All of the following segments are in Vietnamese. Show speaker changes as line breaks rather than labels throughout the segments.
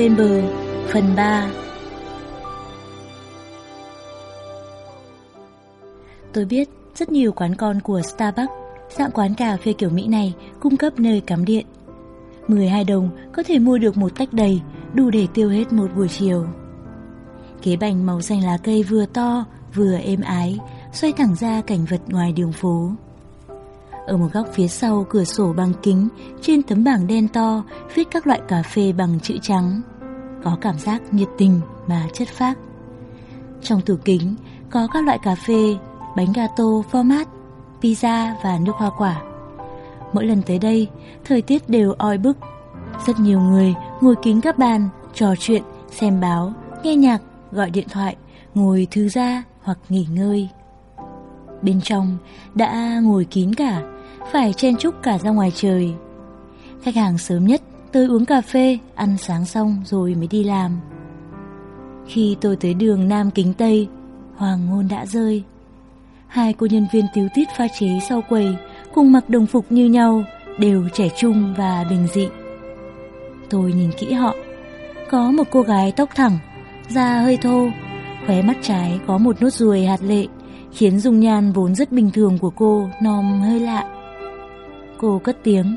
bên bờ, Phần 3 Tôi biết rất nhiều quán con của Starbucks, Dạng quán cà phê kiểu Mỹ này, cung cấp nơi cắm điện. 12 đồng có thể mua được một tách đầy, Đủ để tiêu hết một buổi chiều. Kế bành màu xanh lá cây vừa to, vừa êm ái, Xoay thẳng ra cảnh vật ngoài đường phố ở một góc phía sau cửa sổ bằng kính, trên tấm bảng đen to viết các loại cà phê bằng chữ trắng. Có cảm giác nhiệt tình mà chất phác. Trong tủ kính có các loại cà phê, bánh gato format, pizza và nước hoa quả. Mỗi lần tới đây, thời tiết đều oi bức. Rất nhiều người ngồi kính các bàn, trò chuyện, xem báo, nghe nhạc, gọi điện thoại, ngồi thư ra hoặc nghỉ ngơi. Bên trong đã ngồi kín cả, phải chen chúc cả ra ngoài trời. Khách hàng sớm nhất tới uống cà phê, ăn sáng xong rồi mới đi làm. Khi tôi tới đường Nam Kính Tây, hoàng hôn đã rơi. Hai cô nhân viên tiếu tít pha chế sau quầy cùng mặc đồng phục như nhau, đều trẻ trung và bình dị. Tôi nhìn kỹ họ, có một cô gái tóc thẳng, da hơi thô, khóe mắt trái có một nốt ruồi hạt lệ, khiến dung nhan vốn rất bình thường của cô nòm hơi lạ. Cô cất tiếng.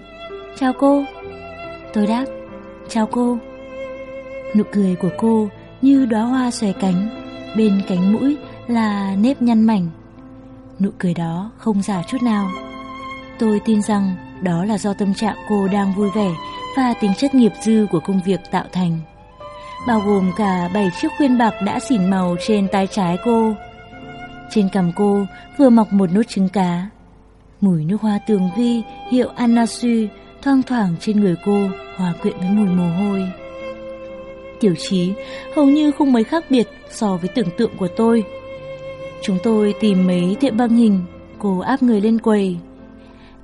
Chào cô. Tôi đáp, Chào cô. Nụ cười của cô như đóa hoa xòe cánh, Bên cánh mũi là nếp nhăn mảnh. Nụ cười đó không giả chút nào. Tôi tin rằng đó là do tâm trạng cô đang vui vẻ Và tính chất nghiệp dư của công việc tạo thành. Bao gồm cả 7 chiếc khuyên bạc đã xỉn màu trên tay trái cô. Trên cằm cô vừa mọc một nốt trứng cá. Mùi nước hoa tường vi hiệu Anasu thoang thoảng trên người cô hòa quyện với mùi mồ hôi. Tiểu trí hầu như không mấy khác biệt so với tưởng tượng của tôi. Chúng tôi tìm mấy tiệm băng hình, cô áp người lên quầy.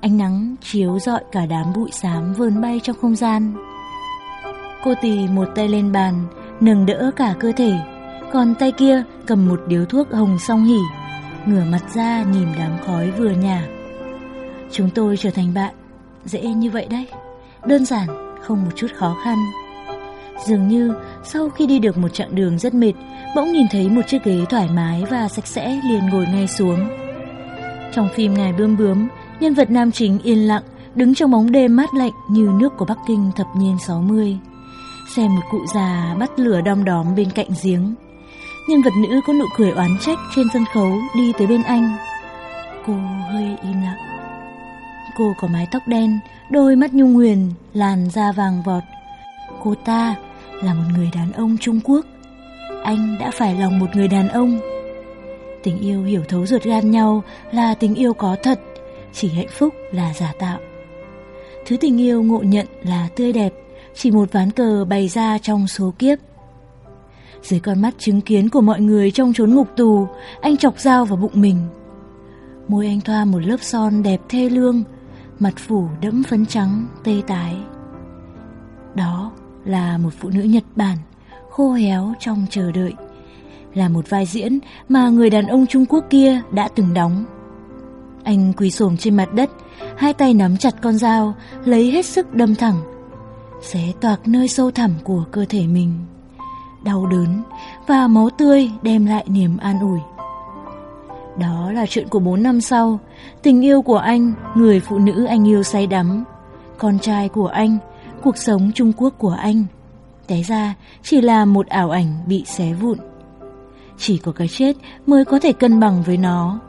Ánh nắng chiếu rọi cả đám bụi xám vờn bay trong không gian. Cô tì một tay lên bàn, nâng đỡ cả cơ thể, còn tay kia cầm một điếu thuốc hồng song hỉ, ngửa mặt ra nhìn đám khói vừa nhả. Chúng tôi trở thành bạn. Dễ như vậy đấy. Đơn giản, không một chút khó khăn. Dường như sau khi đi được một chặng đường rất mệt Bỗng nhìn thấy một chiếc ghế thoải mái và sạch sẽ liền ngồi ngay xuống. Trong phim Ngài Bươm Bướm Nhân vật nam chính yên lặng Đứng trong bóng đêm mát lạnh như nước của Bắc Kinh thập niên 60 Xem một cụ già bắt lửa đom đóm bên cạnh giếng. Nhân vật nữ có nụ cười oán trách trên sân khấu đi tới bên anh. Cô hơi im lặng. Cô có mái tóc đen, đôi mắt nhung huyền, làn da vàng vọt. Cô ta là một người đàn ông Trung Quốc. Anh đã phải lòng một người đàn ông. Tình yêu hiểu thấu ruột gan nhau là tình yêu có thật, chỉ hạnh phúc là giả tạo. Thứ tình yêu ngộ nhận là tươi đẹp, chỉ một ván cờ bày ra trong số kiếp. Dưới con mắt chứng kiến của mọi người trong chốn ngục tù, anh chọc dao vào bụng mình. Môi anh thoa một lớp son đẹp thê lương, mặt phủ đẫm phấn trắng, tê tái. Đó là một phụ nữ Nhật Bản, khô héo trong chờ đợi. Là một vai diễn mà người đàn ông Trung Quốc kia đã từng đóng. Anh quỳ xổm trên mặt đất, hai tay nắm chặt con dao, lấy hết sức đâm thẳng, xé toạc nơi sâu thẳm của cơ thể mình. Đau đớn và máu tươi đem lại niềm an ủi. Đó là chuyện của 4 năm sau, tình yêu của anh, người phụ nữ anh yêu say đắm, con trai của anh, cuộc sống Trung Quốc của anh. Té ra chỉ là một ảo ảnh bị xé vụn. Chỉ có cái chết mới có thể cân bằng với nó.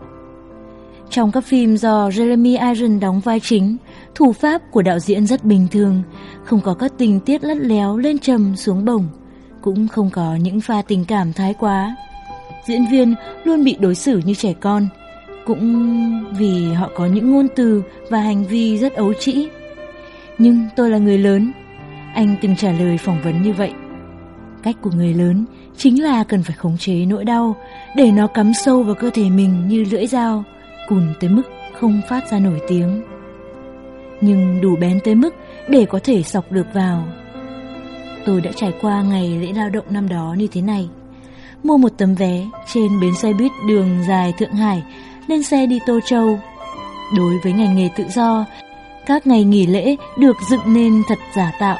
Trong các phim do Jeremy Irons đóng vai chính, thủ pháp của đạo diễn rất bình thường, không có các tình tiết lắt léo lên trầm xuống bổng, cũng không có những pha tình cảm thái quá diễn viên luôn bị đối xử như trẻ con, cũng vì họ có những ngôn từ và hành vi rất ấu trĩ. Nhưng tôi là người lớn, anh từng trả lời phỏng vấn như vậy. Cách của người lớn chính là cần phải khống chế nỗi đau để nó cắm sâu vào cơ thể mình như lưỡi dao, cùn tới mức không phát ra nổi tiếng. Nhưng đủ bén tới mức để có thể sọc được vào. Tôi đã trải qua ngày lễ lao động năm đó như thế này mua một tấm vé trên bến xe buýt đường dài Thượng Hải lên xe đi Tô Châu. Đối với ngành nghề tự do, các ngày nghỉ lễ được dựng nên thật giả tạo,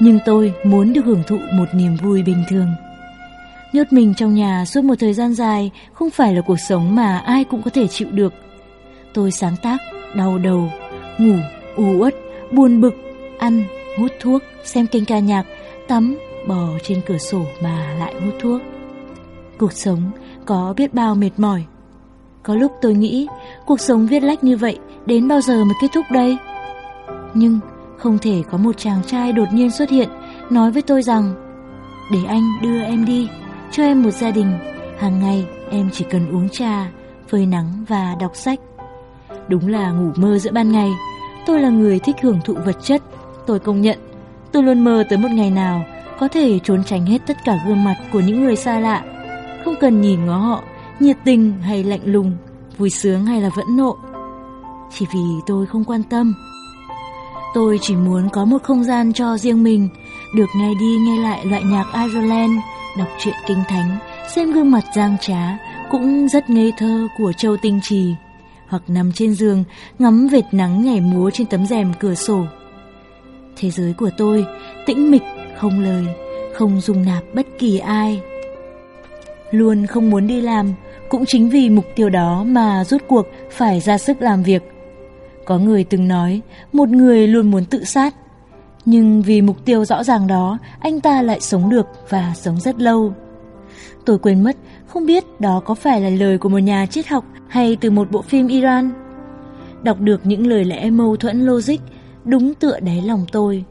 nhưng tôi muốn được hưởng thụ một niềm vui bình thường. Nhốt mình trong nhà suốt một thời gian dài không phải là cuộc sống mà ai cũng có thể chịu được. Tôi sáng tác, đau đầu, ngủ, u uất, buồn bực, ăn, hút thuốc, xem kênh ca nhạc, tắm, bò trên cửa sổ mà lại hút thuốc. Cuộc sống có biết bao mệt mỏi. Có lúc tôi nghĩ cuộc sống viết lách như vậy đến bao giờ mới kết thúc đây? Nhưng không thể có một chàng trai đột nhiên xuất hiện nói với tôi rằng để anh đưa em đi, cho em một gia đình, hàng ngày em chỉ cần uống trà, phơi nắng và đọc sách. Đúng là ngủ mơ giữa ban ngày, tôi là người thích hưởng thụ vật chất, tôi công nhận. Tôi luôn mơ tới một ngày nào có thể trốn tránh hết tất cả gương mặt của những người xa lạ, không cần nhìn ngó họ, nhiệt tình hay lạnh lùng, vui sướng hay là vẫn nộ. Chỉ vì tôi không quan tâm. Tôi chỉ muốn có một không gian cho riêng mình, được nghe đi nghe lại loại nhạc Ireland, đọc truyện kinh thánh, xem gương mặt giang trá, cũng rất ngây thơ của Châu Tinh Trì, hoặc nằm trên giường ngắm vệt nắng nhảy múa trên tấm rèm cửa sổ. Thế giới của tôi tĩnh mịch, không lời, không dùng nạp bất kỳ ai. Luôn không muốn đi làm, cũng chính vì mục tiêu đó mà rút cuộc phải ra sức làm việc. Có người từng nói, một người luôn muốn tự sát. Nhưng vì mục tiêu rõ ràng đó, anh ta lại sống được và sống rất lâu. Tôi quên mất, không biết đó có phải là lời của một nhà triết học hay từ một bộ phim Iran. Đọc được những lời lẽ mâu thuẫn logic, đúng tựa đáy lòng tôi.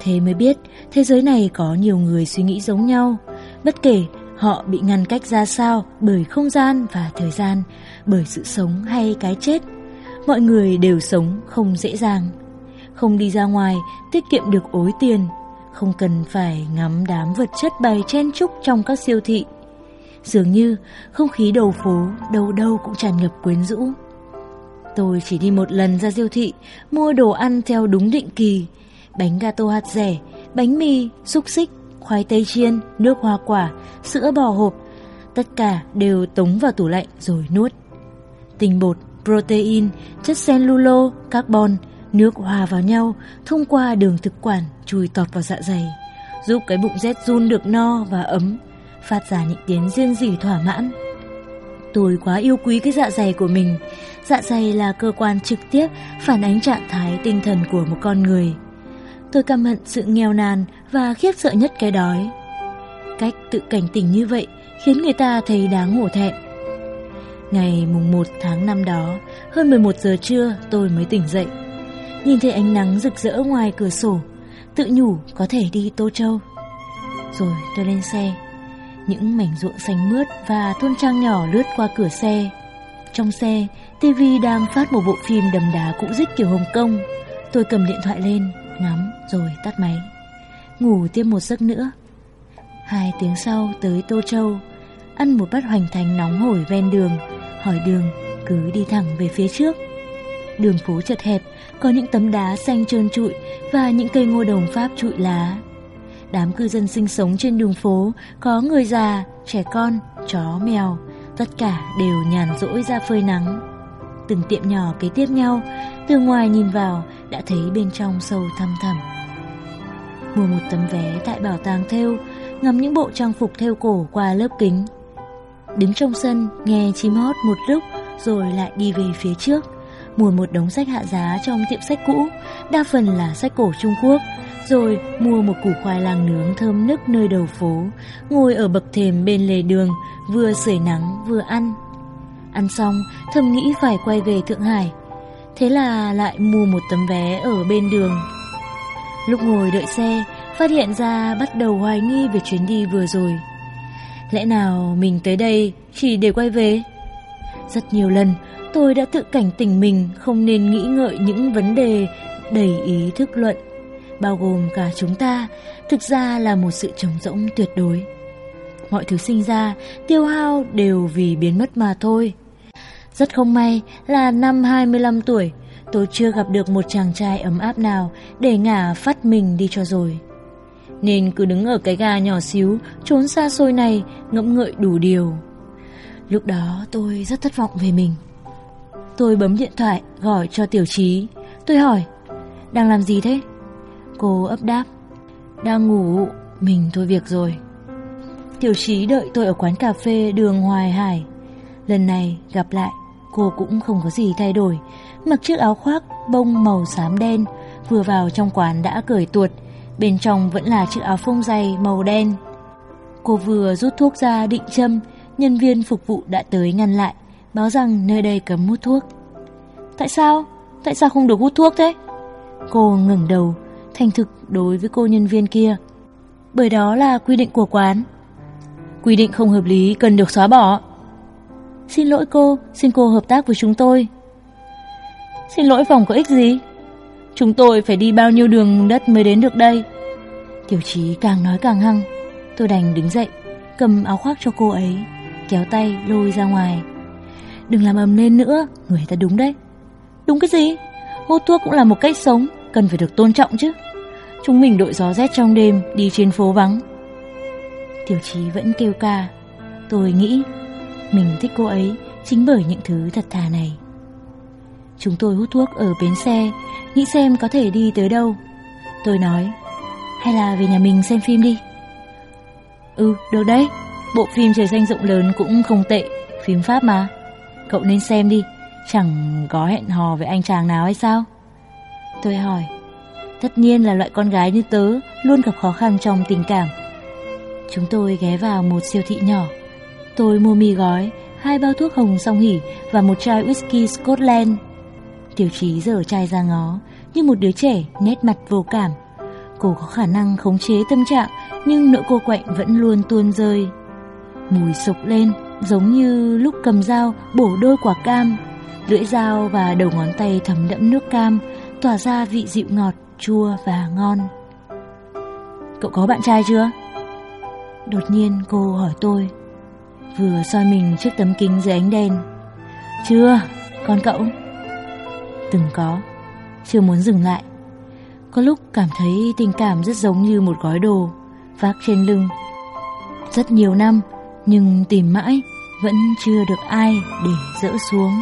Thế mới biết, thế giới này có nhiều người suy nghĩ giống nhau. Bất kể họ bị ngăn cách ra sao bởi không gian và thời gian, bởi sự sống hay cái chết. Mọi người đều sống không dễ dàng. Không đi ra ngoài, tiết kiệm được ối tiền. Không cần phải ngắm đám vật chất bày chen chúc trong các siêu thị. Dường như không khí đầu phố đâu đâu cũng tràn ngập quyến rũ. Tôi chỉ đi một lần ra siêu thị, mua đồ ăn theo đúng định kỳ. Bánh gato hạt rẻ, bánh mì, xúc xích, khoai tây chiên, nước hoa quả, sữa bò hộp. Tất cả đều tống vào tủ lạnh rồi nuốt. Tinh bột, protein, chất cellulo, carbon, nước hòa vào nhau thông qua đường thực quản chui tọt vào dạ dày, giúp cái bụng rét run được no và ấm, phát ra những tiếng riêng rỉ thỏa mãn. Tôi quá yêu quý cái dạ dày của mình. Dạ dày là cơ quan trực tiếp phản ánh trạng thái tinh thần của một con người. Tôi căm hận sự nghèo nàn và khiếp sợ nhất cái đói. Cách tự cảnh tỉnh như vậy khiến người ta thấy đáng hổ thẹn. Ngày mùng 1 tháng 5 đó, hơn 11 giờ trưa tôi mới tỉnh dậy. Nhìn thấy ánh nắng rực rỡ ngoài cửa sổ, tự nhủ có thể đi Tô Châu. Rồi tôi lên xe, những mảnh ruộng xanh mướt và thôn trang nhỏ lướt qua cửa xe. Trong xe, TV đang phát một bộ phim đầm đá cũ dích kiểu Hồng Kông. Tôi cầm điện thoại lên, ngắm rồi tắt máy. Ngủ tiếp một giấc nữa. Hai tiếng sau tới Tô Châu, ăn một bát hoành thành nóng hổi ven đường, hỏi đường, cứ đi thẳng về phía trước. Đường phố chật hẹp, có những tấm đá xanh trơn trụi và những cây ngô đồng Pháp trụi lá. Đám cư dân sinh sống trên đường phố có người già, trẻ con, chó, mèo, tất cả đều nhàn rỗi ra phơi nắng. Từng tiệm nhỏ kế tiếp nhau, từ ngoài nhìn vào đã thấy bên trong sâu thăm thẳm. Mua một tấm vé tại bảo tàng thêu, ngắm những bộ trang phục thêu cổ qua lớp kính. Đứng trong sân nghe chim hót một lúc rồi lại đi về phía trước, mua một đống sách hạ giá trong tiệm sách cũ, đa phần là sách cổ Trung Quốc, rồi mua một củ khoai lang nướng thơm nức nơi đầu phố, ngồi ở bậc thềm bên lề đường, vừa sưởi nắng vừa ăn. Ăn xong, thầm nghĩ phải quay về Thượng Hải. Thế là lại mua một tấm vé ở bên đường. Lúc ngồi đợi xe, phát hiện ra bắt đầu hoài nghi về chuyến đi vừa rồi. Lẽ nào mình tới đây chỉ để quay về? Rất nhiều lần, tôi đã tự cảnh tỉnh mình không nên nghĩ ngợi những vấn đề đầy ý thức luận bao gồm cả chúng ta, thực ra là một sự trống rỗng tuyệt đối. Mọi thứ sinh ra, tiêu hao đều vì biến mất mà thôi. Rất không may là năm 25 tuổi, tôi chưa gặp được một chàng trai ấm áp nào để ngả phát mình đi cho rồi. Nên cứ đứng ở cái ga nhỏ xíu, trốn xa xôi này, ngẫm ngợi đủ điều. Lúc đó tôi rất thất vọng về mình. Tôi bấm điện thoại gọi cho tiểu trí. Tôi hỏi, đang làm gì thế? Cô ấp đáp Đang ngủ, mình thôi việc rồi. Tiểu trí đợi tôi ở quán cà phê đường Hoài Hải. Lần này gặp lại, cô cũng không có gì thay đổi. Mặc chiếc áo khoác bông màu xám đen, vừa vào trong quán đã cởi tuột. Bên trong vẫn là chiếc áo phông dày màu đen. Cô vừa rút thuốc ra định châm, nhân viên phục vụ đã tới ngăn lại, báo rằng nơi đây cấm hút thuốc. Tại sao? Tại sao không được hút thuốc thế? Cô ngẩng đầu, thành thực đối với cô nhân viên kia. Bởi đó là quy định của quán. Quy định không hợp lý cần được xóa bỏ. Xin lỗi cô, xin cô hợp tác với chúng tôi. Xin lỗi phòng có ích gì? Chúng tôi phải đi bao nhiêu đường đất mới đến được đây? Tiểu trí càng nói càng hăng. Tôi đành đứng dậy, cầm áo khoác cho cô ấy, kéo tay lôi ra ngoài. Đừng làm ầm lên nữa, người ta đúng đấy. Đúng cái gì? Hút thuốc cũng là một cách sống, cần phải được tôn trọng chứ. Chúng mình đội gió rét trong đêm, đi trên phố vắng. Tiểu trí vẫn kêu ca. Tôi nghĩ mình thích cô ấy chính bởi những thứ thật thà này. Chúng tôi hút thuốc ở bến xe, nghĩ xem có thể đi tới đâu. Tôi nói, hay là về nhà mình xem phim đi. Ừ, được đấy. Bộ phim Trời xanh rộng lớn cũng không tệ, phim Pháp mà. Cậu nên xem đi, chẳng có hẹn hò với anh chàng nào hay sao? Tôi hỏi, tất nhiên là loại con gái như tớ luôn gặp khó khăn trong tình cảm. Chúng tôi ghé vào một siêu thị nhỏ. Tôi mua mì gói, hai bao thuốc hồng song hỉ và một chai whisky Scotland. Tiểu trí dở chai ra ngó, như một đứa trẻ nét mặt vô cảm. Cô có khả năng khống chế tâm trạng, nhưng nỗi cô quạnh vẫn luôn tuôn rơi. Mùi sục lên, giống như lúc cầm dao bổ đôi quả cam. Lưỡi dao và đầu ngón tay thấm đẫm nước cam, tỏa ra vị dịu ngọt, chua và ngon. Cậu có bạn trai chưa? Đột nhiên cô hỏi tôi Vừa soi mình trước tấm kính dưới ánh đèn. Chưa, con cậu. Từng có Chưa muốn dừng lại. Có lúc cảm thấy tình cảm rất giống như một gói đồ Vác trên lưng. Rất nhiều năm Nhưng tìm mãi Vẫn chưa được ai để dỡ xuống.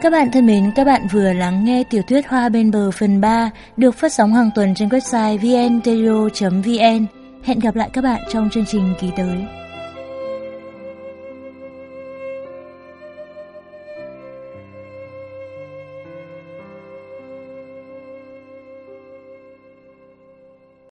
Các bạn thân mến, các bạn vừa lắng nghe tiểu thuyết Hoa bên bờ phần 3 được phát sóng hàng tuần trên website vnradio.vn Hẹn gặp lại các bạn trong chương trình kỳ tới.